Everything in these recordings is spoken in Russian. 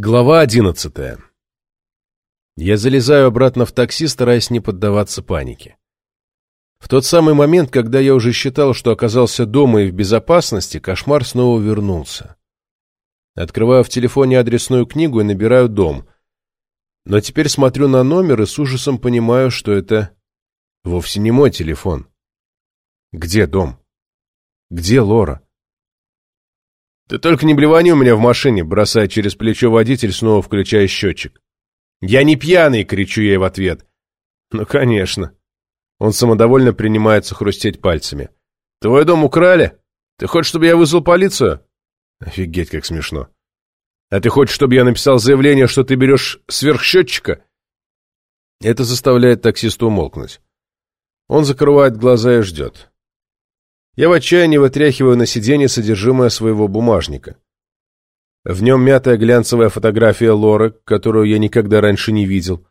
Глава одиннадцатая. Я залезаю обратно в такси, стараясь не поддаваться панике. В тот самый момент, когда я уже считал, что оказался дома и в безопасности, кошмар снова вернулся. Открываю в телефоне адресную книгу и набираю дом. Но теперь смотрю на номер и с ужасом понимаю, что это вовсе не мой телефон. Где дом? Где Лора? «Ты только не блевани у меня в машине», бросая через плечо водитель, снова включая счетчик. «Я не пьяный!» — кричу ей в ответ. «Ну, конечно». Он самодовольно принимается хрустеть пальцами. «Твой дом украли? Ты хочешь, чтобы я вызвал полицию?» Офигеть, как смешно. «А ты хочешь, чтобы я написал заявление, что ты берешь сверхсчетчика?» Это заставляет таксиста умолкнуть. Он закрывает глаза и ждет. Я в отчаянии вытряхиваю на сиденье содержимое своего бумажника. В нем мятая глянцевая фотография Лоры, которую я никогда раньше не видел.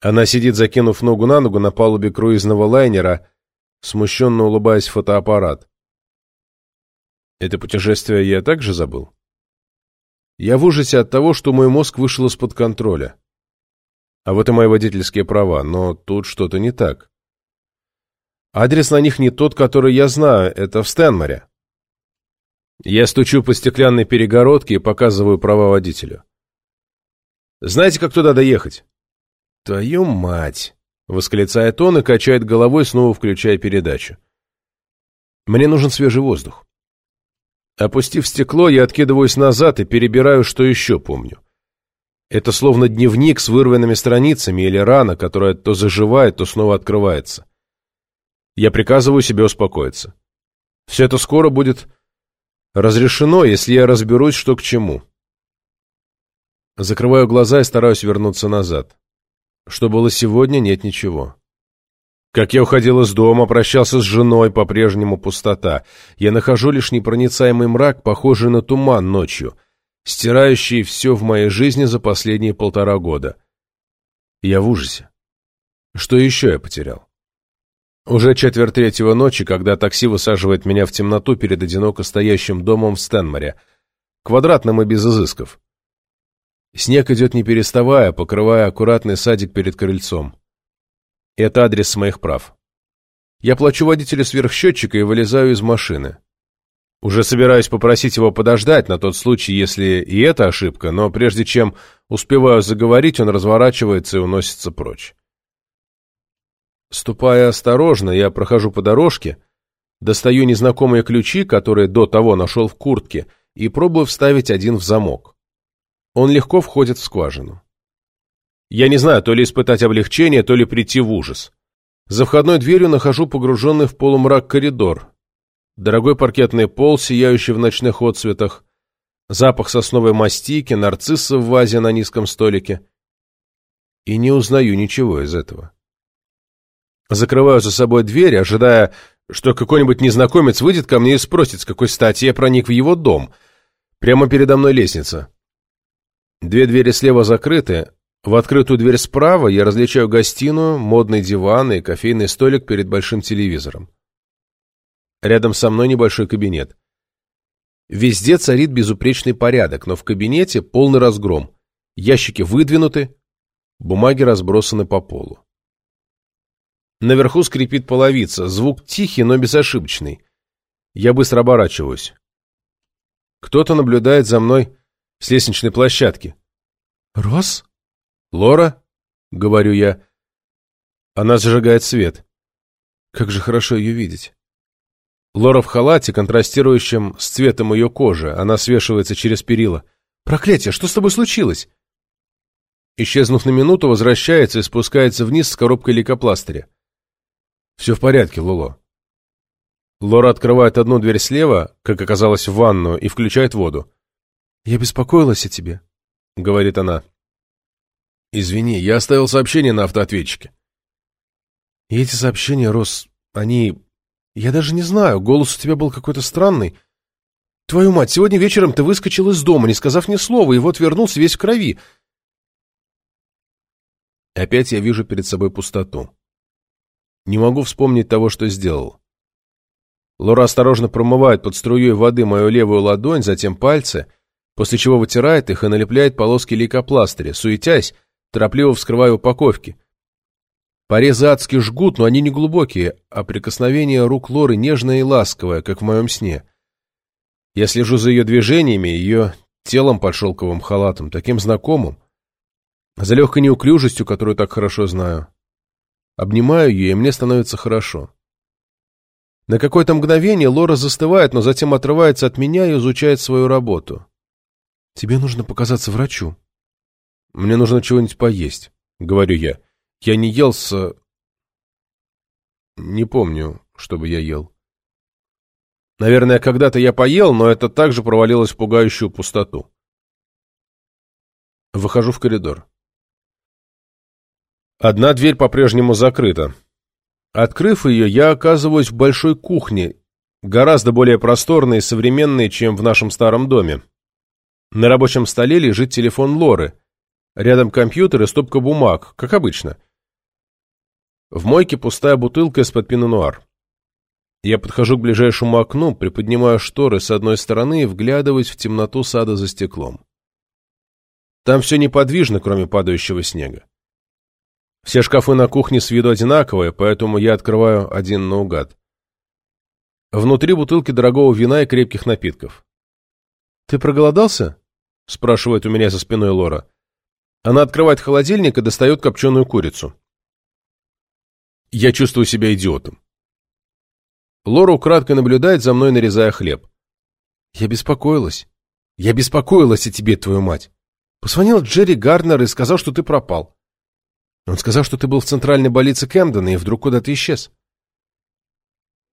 Она сидит, закинув ногу на ногу на палубе круизного лайнера, смущенно улыбаясь в фотоаппарат. Это путешествие я также забыл? Я в ужасе от того, что мой мозг вышел из-под контроля. А вот и мои водительские права, но тут что-то не так. Адрес на них не тот, который я знаю, это в Стэнморе. Я стучу по стеклянной перегородке и показываю права водителю. Знаете, как туда доехать? Твою мать! Восклицает он и качает головой, снова включая передачу. Мне нужен свежий воздух. Опустив стекло, я откидываюсь назад и перебираю, что еще помню. Это словно дневник с вырванными страницами или рана, которая то заживает, то снова открывается. Я приказываю себе успокоиться. Все это скоро будет разрешено, если я разберусь, что к чему. Закрываю глаза и стараюсь вернуться назад. Что было сегодня, нет ничего. Как я уходил из дома, прощался с женой, по-прежнему пустота. Я нахожу лишь непроницаемый мрак, похожий на туман ночью, стирающий все в моей жизни за последние полтора года. Я в ужасе. Что еще я потерял? Уже четверть третьего ночи, когда такси высаживает меня в темноту перед одиноко стоящим домом в Стэнморе, квадратным и без изысков. Снег идет не переставая, покрывая аккуратный садик перед крыльцом. Это адрес моих прав. Я плачу водителю сверхсчетчика и вылезаю из машины. Уже собираюсь попросить его подождать на тот случай, если и это ошибка, но прежде чем успеваю заговорить, он разворачивается и уносится прочь. Ступая осторожно, я прохожу по дорожке, достаю незнакомые ключи, которые до того нашел в куртке, и пробую вставить один в замок. Он легко входит в скважину. Я не знаю, то ли испытать облегчение, то ли прийти в ужас. За входной дверью нахожу погруженный в полумрак коридор. Дорогой паркетный пол, сияющий в ночных отсветах, запах сосновой мастики, нарцисса в вазе на низком столике. И не узнаю ничего из этого. Закрываю за собой дверь, ожидая, что какой-нибудь незнакомец выйдет ко мне и спросит, с какой стати я проник в его дом. Прямо передо мной лестница. Две двери слева закрыты. В открытую дверь справа я различаю гостиную, модный диван и кофейный столик перед большим телевизором. Рядом со мной небольшой кабинет. Везде царит безупречный порядок, но в кабинете полный разгром. Ящики выдвинуты, бумаги разбросаны по полу. Наверху скрипит половица, звук тихий, но безошибочный. Я быстро оборачиваюсь. Кто-то наблюдает за мной с лестничной площадки. «Рос?» «Лора?» — говорю я. Она зажигает свет. Как же хорошо ее видеть. Лора в халате, контрастирующем с цветом ее кожи. Она свешивается через перила. «Проклятие! Что с тобой случилось?» Исчезнув на минуту, возвращается и спускается вниз с коробкой лейкопластыря. «Все в порядке, Лоло». Лора открывает одну дверь слева, как оказалось, в ванную, и включает воду. «Я беспокоилась о тебе», — говорит она. «Извини, я оставил сообщение на автоответчике». «И эти сообщения, Рос, они... Я даже не знаю, голос у тебя был какой-то странный. Твою мать, сегодня вечером ты выскочил из дома, не сказав ни слова, и вот вернулся весь в крови». Опять я вижу перед собой пустоту. Не могу вспомнить того, что сделал. Лора осторожно промывает под струей воды мою левую ладонь, затем пальцы, после чего вытирает их и налепляет полоски лейкопластыря, суетясь, торопливо вскрывая упаковки. Порезы адски жгут, но они не глубокие, а прикосновение рук Лоры нежное и ласковое, как в моем сне. Я слежу за ее движениями, ее телом под шелковым халатом, таким знакомым, за легкой неуклюжестью, которую так хорошо знаю. Обнимаю ее, и мне становится хорошо. На какое-то мгновение Лора застывает, но затем отрывается от меня и изучает свою работу. «Тебе нужно показаться врачу». «Мне нужно чего-нибудь поесть», — говорю я. «Я не ел с...» Не помню, чтобы я ел. Наверное, когда-то я поел, но это также провалилось в пугающую пустоту. Выхожу в коридор. Одна дверь по-прежнему закрыта. Открыв ее, я оказываюсь в большой кухне, гораздо более просторной и современной, чем в нашем старом доме. На рабочем столе лежит телефон Лоры. Рядом компьютер и стопка бумаг, как обычно. В мойке пустая бутылка из-под пино-нуар. Я подхожу к ближайшему окну, приподнимаю шторы с одной стороны и вглядываюсь в темноту сада за стеклом. Там все неподвижно, кроме падающего снега. Все шкафы на кухне с виду одинаковые, поэтому я открываю один наугад. Внутри бутылки дорогого вина и крепких напитков. «Ты проголодался?» — спрашивает у меня за спиной Лора. Она открывает холодильник и достает копченую курицу. Я чувствую себя идиотом. Лора украдкой наблюдает за мной, нарезая хлеб. «Я беспокоилась. Я беспокоилась о тебе, твою мать. Позвонил Джерри Гарнер и сказал, что ты пропал. Он сказал, что ты был в центральной больнице Кэмдена и вдруг куда-то исчез.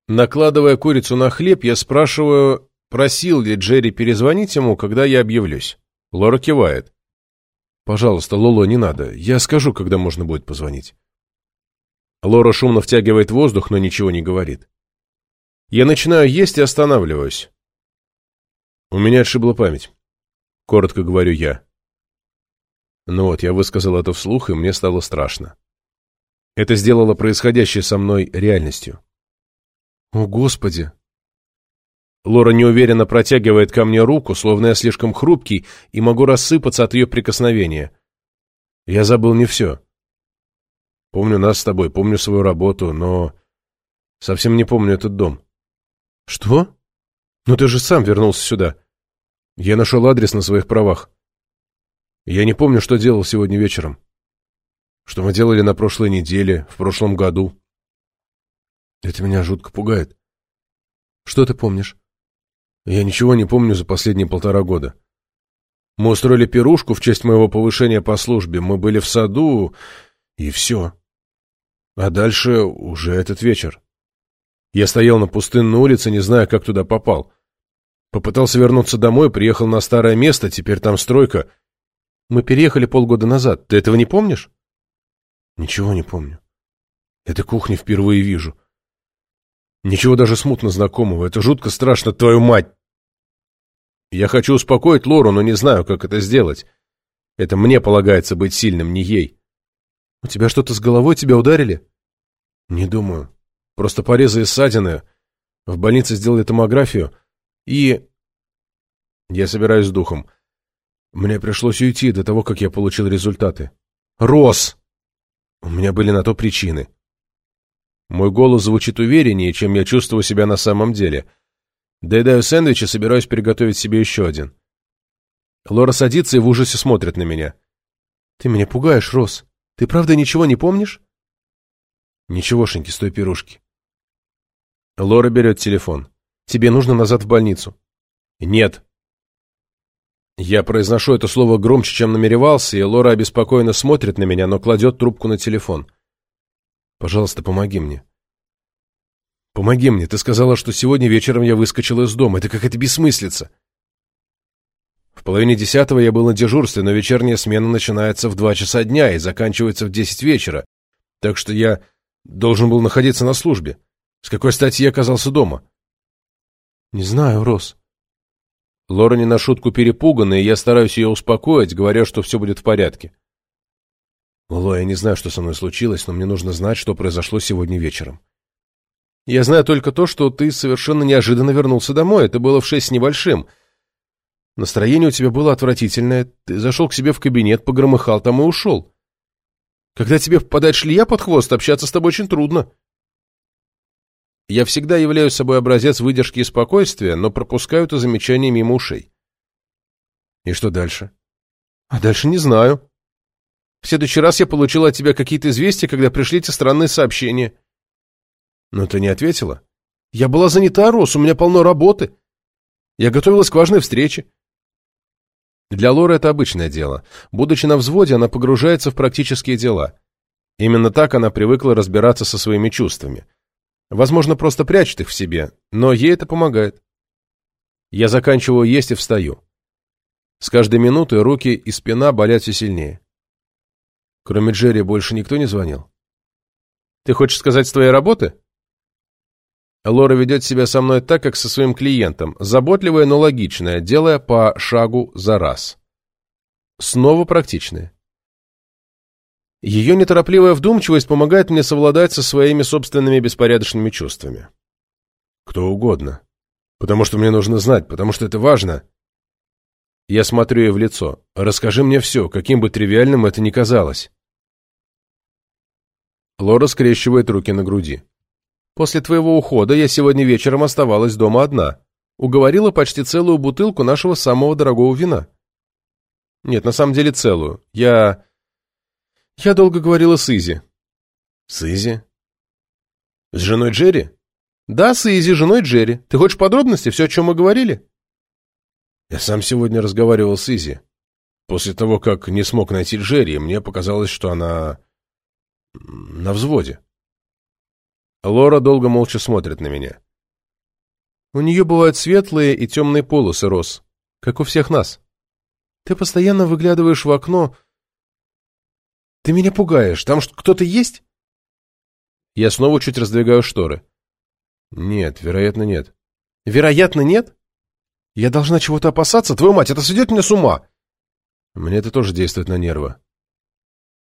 Накладывая курицу на хлеб, я спрашиваю, просил ли Джерри перезвонить ему, когда я объявлюсь. Лора кивает. «Пожалуйста, Лоло, не надо. Я скажу, когда можно будет позвонить». Лора шумно втягивает воздух, но ничего не говорит. Я начинаю есть и останавливаюсь. У меня отшибла память. Коротко говорю я. Ну вот, я высказал это вслух, и мне стало страшно. Это сделало происходящее со мной реальностью. О, Господи! Лора неуверенно протягивает ко мне руку, словно я слишком хрупкий и могу рассыпаться от ее прикосновения. Я забыл не все. Помню нас с тобой, помню свою работу, но совсем не помню этот дом. Что? Ну ты же сам вернулся сюда. Я нашел адрес на своих правах. Я не помню, что делал сегодня вечером. Что мы делали на прошлой неделе, в прошлом году. Это меня жутко пугает. Что ты помнишь? Я ничего не помню за последние полтора года. Мы устроили пирушку в честь моего повышения по службе. Мы были в саду, и все. А дальше уже этот вечер. Я стоял на пустынной улице, не зная, как туда попал. Попытался вернуться домой, приехал на старое место, теперь там стройка — мы переехали полгода назад. Ты этого не помнишь? Ничего не помню. Этой кухни впервые вижу. Ничего даже смутно знакомого. Это жутко страшно, твою мать. Я хочу успокоить Лору, но не знаю, как это сделать. Это мне полагается быть сильным, не ей. У тебя что-то с головой? Тебя ударили? Не думаю. Просто порезы и ссадины. В больнице сделали томографию. И... Я собираюсь с духом. Мне пришлось уйти до того, как я получил результаты. Рос! У меня были на то причины. Мой голос звучит увереннее, чем я чувствую себя на самом деле. Доедаю сэндвич и собираюсь приготовить себе еще один. Лора садится и в ужасе смотрит на меня. «Ты меня пугаешь, Рос. Ты правда ничего не помнишь?» «Ничегошеньки с той пирушки». Лора берет телефон. «Тебе нужно назад в больницу». «Нет», я произношу это слово громче, чем намеревался, и Лора обеспокоенно смотрит на меня, но кладет трубку на телефон. «Пожалуйста, помоги мне». «Помоги мне. Ты сказала, что сегодня вечером я выскочил из дома. Это какая-то бессмыслица». В половине десятого я был на дежурстве, но вечерняя смена начинается в два часа дня и заканчивается в десять вечера, так что я должен был находиться на службе. С какой стати я оказался дома? «Не знаю, Рос», Лора не на шутку перепугана, и я стараюсь ее успокоить, говоря, что все будет в порядке. Лоло, я не знаю, что со мной случилось, но мне нужно знать, что произошло сегодня вечером. Я знаю только то, что ты совершенно неожиданно вернулся домой. Это было в шесть с небольшим. Настроение у тебя было отвратительное, ты зашел к себе в кабинет, погромыхал там и ушел. Когда тебе попадает шлея под хвост, общаться с тобой очень трудно. Я всегда являю собой образец выдержки и спокойствия, но пропускаю это замечание мимо ушей. И что дальше? А дальше не знаю. В следующий раз я получил от тебя какие-то известия, когда пришли эти странные сообщения. Но ты не ответила. Я была занята, Рос, у меня полно работы. Я готовилась к важной встрече. Для Лоры это обычное дело. Будучи на взводе, она погружается в практические дела. Именно так она привыкла разбираться со своими чувствами. Возможно, просто прячет их в себе, но ей это помогает. Я заканчиваю есть и встаю. С каждой минутой руки и спина болят все сильнее. Кроме Джерри больше никто не звонил? Ты хочешь сказать с твоей работы? Лора ведет себя со мной так, как со своим клиентом, заботливая, но логичная, делая по шагу за раз. Снова практичная. Ее неторопливая вдумчивость помогает мне совладать со своими собственными беспорядочными чувствами. Кто угодно. Потому что мне нужно знать, потому что это важно. Я смотрю ей в лицо. Расскажи мне все, каким бы тривиальным это ни казалось. Лора скрещивает руки на груди. После твоего ухода я сегодня вечером оставалась дома одна. Уговорила почти целую бутылку нашего самого дорогого вина. Нет, на самом деле целую. Я... Я долго говорила с Изи. С Изи? С женой Джерри? Да, с Изи, женой Джерри. Ты хочешь подробности? Все, о чем мы говорили? Я сам сегодня разговаривал с Изи. После того, как не смог найти Джерри, мне показалось, что она... на взводе. Лора долго молча смотрит на меня. У нее бывают светлые и темные полосы, Рос, как у всех нас. Ты постоянно выглядываешь в окно. Ты меня пугаешь. Там кто-то есть? Я снова чуть раздвигаю шторы. Нет, вероятно, нет. Вероятно, нет? Я должна чего-то опасаться? Твою мать, это сведет меня с ума. Мне это тоже действует на нервы.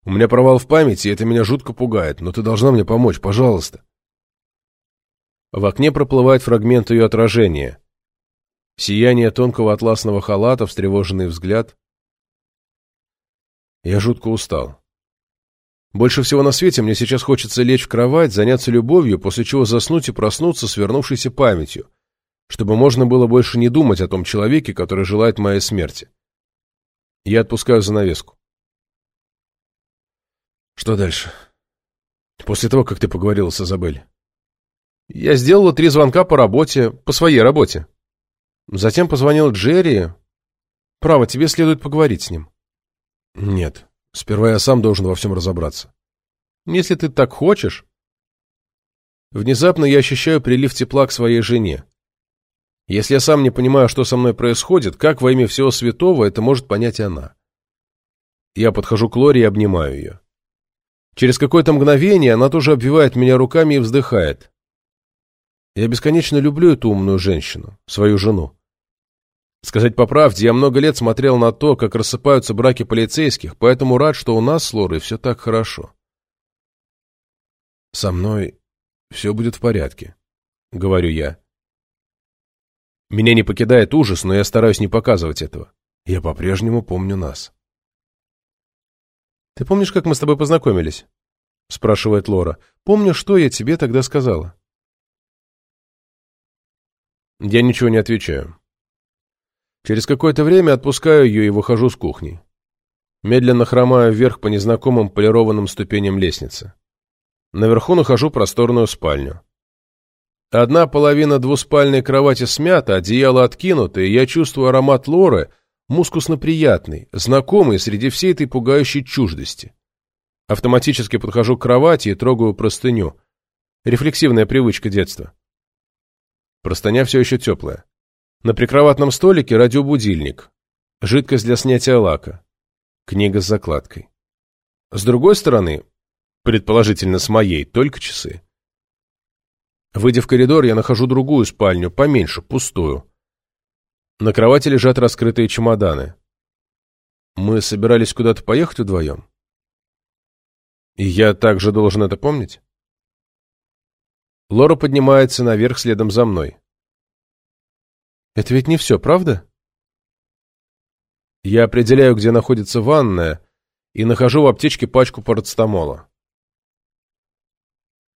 У меня провал в памяти, и это меня жутко пугает, но ты должна мне помочь, пожалуйста. В окне проплывает фрагмент ее отражения. Сияние тонкого атласного халата, встревоженный взгляд. Я жутко устал. Больше всего на свете мне сейчас хочется лечь в кровать, заняться любовью, после чего заснуть и проснуться с памятью, чтобы можно было больше не думать о том человеке, который желает моей смерти. Я отпускаю занавеску. Что дальше? После того, как ты поговорила с Изабель. Я сделала три звонка по работе, по своей работе. Затем позвонил Джерри. Право, тебе следует поговорить с ним. Нет, сперва я сам должен во всем разобраться. Если ты так хочешь... Внезапно я ощущаю прилив тепла к своей жене. Если я сам не понимаю, что со мной происходит, как во имя всего святого это может понять она? Я подхожу к Лоре и обнимаю ее. Через какое-то мгновение она тоже обвивает меня руками и вздыхает. Я бесконечно люблю эту умную женщину, свою жену. Сказать по правде, я много лет смотрел на то, как рассыпаются браки полицейских, поэтому рад, что у нас с Лорой все так хорошо. Со мной все будет в порядке, говорю я. Меня не покидает ужас, но я стараюсь не показывать этого. Я по-прежнему помню нас. «Ты помнишь, как мы с тобой познакомились?» — спрашивает Лора. «Помню, что я тебе тогда сказала». Я ничего не отвечаю. Через какое-то время отпускаю ее и выхожу с кухни. Медленно хромаю вверх по незнакомым полированным ступеням лестницы. Наверху нахожу просторную спальню. Одна половина двуспальной кровати смята, одеяло откинуто, и я чувствую аромат лоры, мускусно приятный, знакомый среди всей этой пугающей чуждости. Автоматически подхожу к кровати и трогаю простыню. Рефлексивная привычка детства. Простыня все еще теплая. На прикроватном столике радиобудильник. Жидкость для снятия лака. Книга с закладкой. С другой стороны, предположительно с моей, только часы. Выйдя в коридор, я нахожу другую спальню, поменьше, пустую. На кровати лежат раскрытые чемоданы. Мы собирались куда-то поехать вдвоем? И я также должен это помнить? Лора поднимается наверх следом за мной. «Это ведь не все, правда?» Я определяю, где находится ванная, и нахожу в аптечке пачку парацетамола.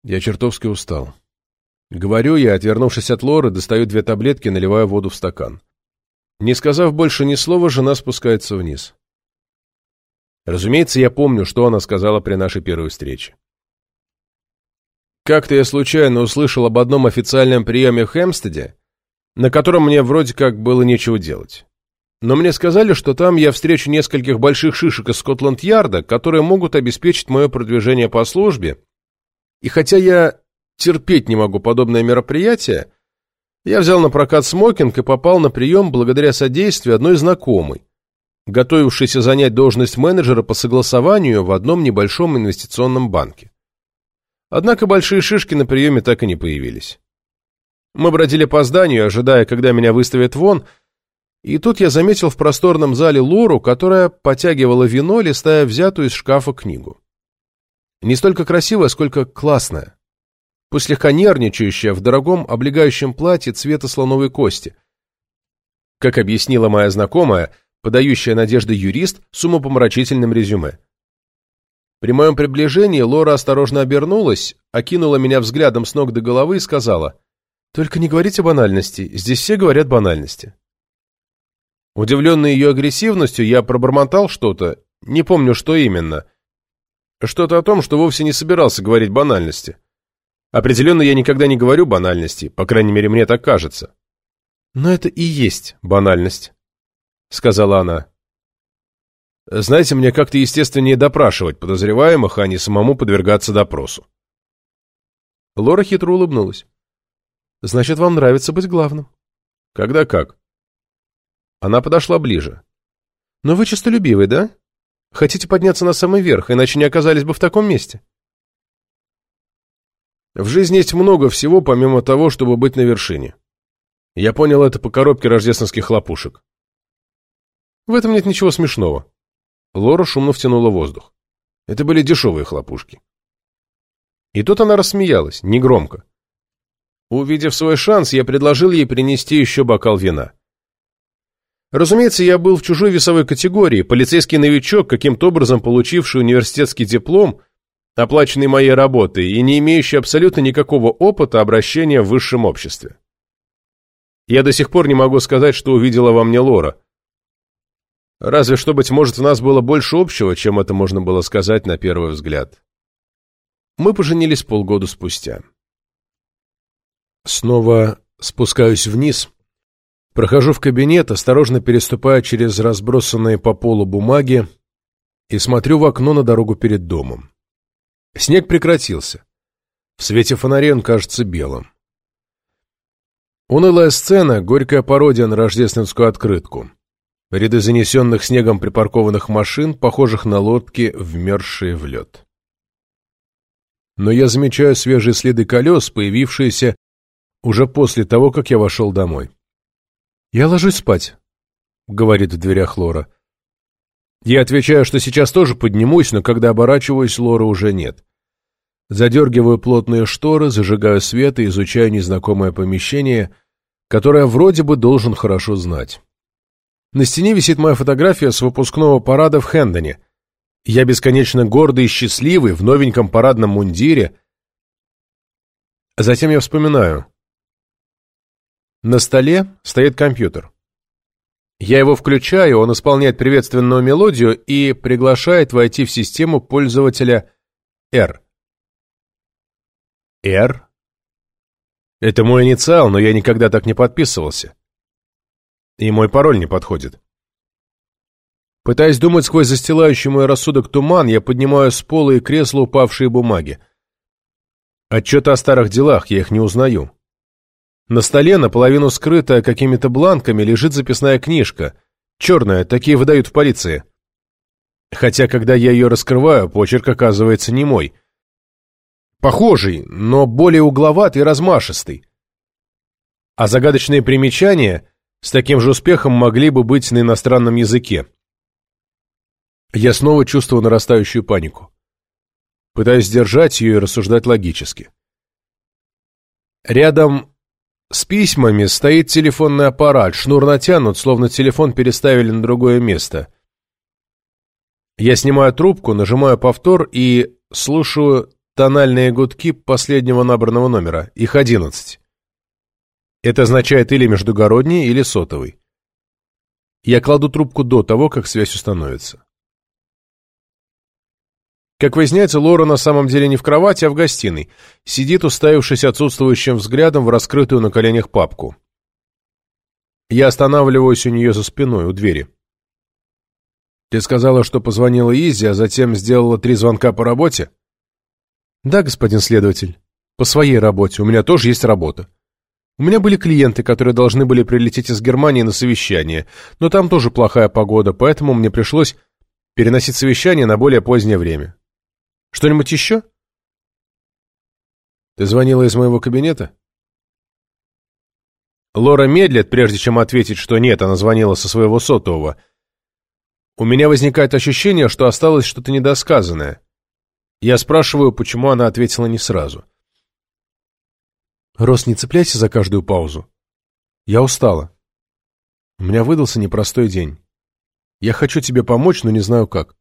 Я чертовски устал. Говорю я, отвернувшись от Лоры, достаю две таблетки, наливаю воду в стакан. Не сказав больше ни слова, жена спускается вниз. Разумеется, я помню, что она сказала при нашей первой встрече. Как-то я случайно услышал об одном официальном приеме в Хэмстеде, на котором мне вроде как было нечего делать. Но мне сказали, что там я встречу нескольких больших шишек из Скотланд-Ярда, которые могут обеспечить мое продвижение по службе. И хотя я терпеть не могу подобное мероприятие, я взял на прокат смокинг и попал на прием благодаря содействию одной знакомой, готовившейся занять должность менеджера по согласованию в одном небольшом инвестиционном банке. Однако большие шишки на приеме так и не появились. Мы бродили по зданию, ожидая, когда меня выставят вон, и тут я заметил в просторном зале Лору, которая потягивала вино, листая взятую из шкафа книгу. Не столько красивая, сколько классная. Пусть слегка нервничающая в дорогом облегающем платье цвета слоновой кости. Как объяснила моя знакомая, подающая надежды юрист с умопомрачительным резюме. При моем приближении Лора осторожно обернулась, окинула меня взглядом с ног до головы и сказала, «Только не говорите банальности, здесь все говорят банальности». Удивленный ее агрессивностью, я пробормотал что-то, не помню, что именно. Что-то о том, что вовсе не собирался говорить банальности. Определенно, я никогда не говорю банальности, по крайней мере, мне так кажется. «Но это и есть банальность», — сказала она. Знаете, мне как-то естественнее допрашивать подозреваемых, а не самому подвергаться допросу. Лора хитро улыбнулась. Значит, вам нравится быть главным. Когда как? Она подошла ближе. Но вы честолюбивый, да? Хотите подняться на самый верх, иначе не оказались бы в таком месте. В жизни есть много всего, помимо того, чтобы быть на вершине. Я понял это по коробке рождественских хлопушек. В этом нет ничего смешного. Лора шумно втянула воздух. Это были дешевые хлопушки. И тут она рассмеялась, негромко. Увидев свой шанс, я предложил ей принести еще бокал вина. Разумеется, я был в чужой весовой категории, полицейский новичок, каким-то образом получивший университетский диплом, оплаченный моей работой и не имеющий абсолютно никакого опыта обращения в высшем обществе. Я до сих пор не могу сказать, что увидела во мне Лора, Разве что, быть может, в нас было больше общего, чем это можно было сказать на первый взгляд. Мы поженились полгода спустя. Снова спускаюсь вниз, прохожу в кабинет, осторожно переступая через разбросанные по полу бумаги и смотрю в окно на дорогу перед домом. Снег прекратился. В свете фонарей он кажется белым. Унылая сцена, горькая пародия на рождественскую открытку. Ряды занесенных снегом припаркованных машин, похожих на лодки, вмерзшие в лед. Но я замечаю свежие следы колес, появившиеся уже после того, как я вошел домой. «Я ложусь спать», — говорит в дверях Лора. Я отвечаю, что сейчас тоже поднимусь, но когда оборачиваюсь, Лора уже нет. Задергиваю плотные шторы, зажигаю свет и изучаю незнакомое помещение, которое вроде бы должен хорошо знать. На стене висит моя фотография с выпускного парада в Хэндоне. Я бесконечно гордый и счастливый в новеньком парадном мундире. Затем я вспоминаю. На столе стоит компьютер. Я его включаю, он исполняет приветственную мелодию и приглашает войти в систему пользователя R. R? Это мой инициал, но я никогда так не подписывался. И мой пароль не подходит. Пытаясь думать сквозь застилающий мой рассудок туман, я поднимаю с пола и кресла упавшие бумаги. Отчеты о старых делах, я их не узнаю. На столе, наполовину скрытая какими-то бланками, лежит записная книжка. Черная, такие выдают в полиции. Хотя, когда я ее раскрываю, почерк оказывается не мой. Похожий, но более угловатый и размашистый. А загадочные примечания с таким же успехом могли бы быть на иностранном языке. Я снова чувствую нарастающую панику. Пытаюсь сдержать ее и рассуждать логически. Рядом С письмами стоит телефонный аппарат, шнур натянут, словно телефон переставили на другое место. Я снимаю трубку, нажимаю повтор и слушаю тональные гудки последнего набранного номера. Их одиннадцать. Это означает или междугородний, или сотовый. Я кладу трубку до того, как связь установится. Как выясняется, Лора на самом деле не в кровати, а в гостиной. Сидит, уставившись отсутствующим взглядом в раскрытую на коленях папку. Я останавливаюсь у нее за спиной, у двери. Ты сказала, что позвонила Изи, а затем сделала три звонка по работе? Да, господин следователь. По своей работе. У меня тоже есть работа. У меня были клиенты, которые должны были прилететь из Германии на совещание, но там тоже плохая погода, поэтому мне пришлось переносить совещание на более позднее время. Что-нибудь еще? Ты звонила из моего кабинета? Лора медлит, прежде чем ответить, что нет, она звонила со своего сотового. У меня возникает ощущение, что осталось что-то недосказанное. Я спрашиваю, почему она ответила не сразу. Рос, не цепляйся за каждую паузу. Я устала. У меня выдался непростой день. Я хочу тебе помочь, но не знаю как.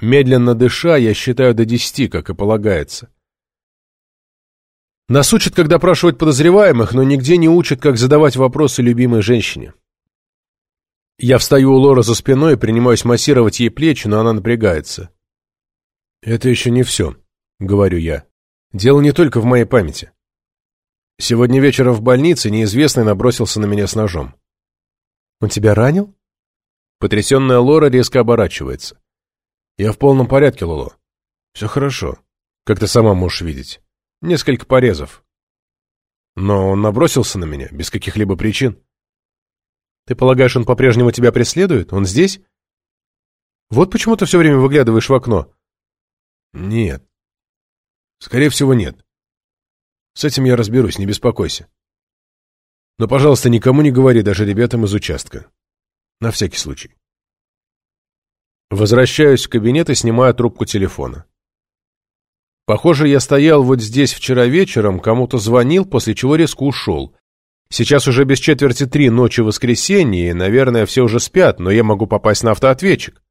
Медленно дыша, я считаю до десяти, как и полагается. Нас учат, как допрашивать подозреваемых, но нигде не учат, как задавать вопросы любимой женщине. Я встаю у Лора за спиной и принимаюсь массировать ей плечи, но она напрягается. «Это еще не все», — говорю я. «Дело не только в моей памяти. Сегодня вечером в больнице неизвестный набросился на меня с ножом». «Он тебя ранил?» Потрясенная Лора резко оборачивается. «Я в полном порядке, Лоло. Все хорошо. Как ты сама можешь видеть. Несколько порезов. Но он набросился на меня, без каких-либо причин. Ты полагаешь, он по-прежнему тебя преследует? Он здесь? Вот почему ты все время выглядываешь в окно. Нет. Скорее всего, нет. С этим я разберусь, не беспокойся. Но, пожалуйста, никому не говори, даже ребятам из участка. На всякий случай. Возвращаюсь в кабинет и снимаю трубку телефона. Похоже, я стоял вот здесь вчера вечером, кому-то звонил, после чего резко ушел. Сейчас уже без четверти три ночи воскресенья, и, наверное, все уже спят, но я могу попасть на автоответчик,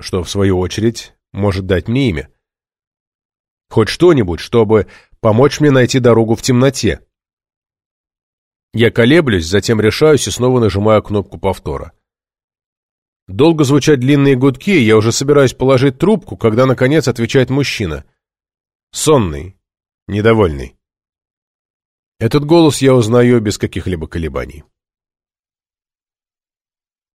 что, в свою очередь, может дать мне имя. Хоть что-нибудь, чтобы помочь мне найти дорогу в темноте. Я колеблюсь, затем решаюсь и снова нажимаю кнопку повтора. Долго звучат длинные гудки, я уже собираюсь положить трубку, когда, наконец, отвечает мужчина. Сонный, недовольный. Этот голос я узнаю без каких-либо колебаний.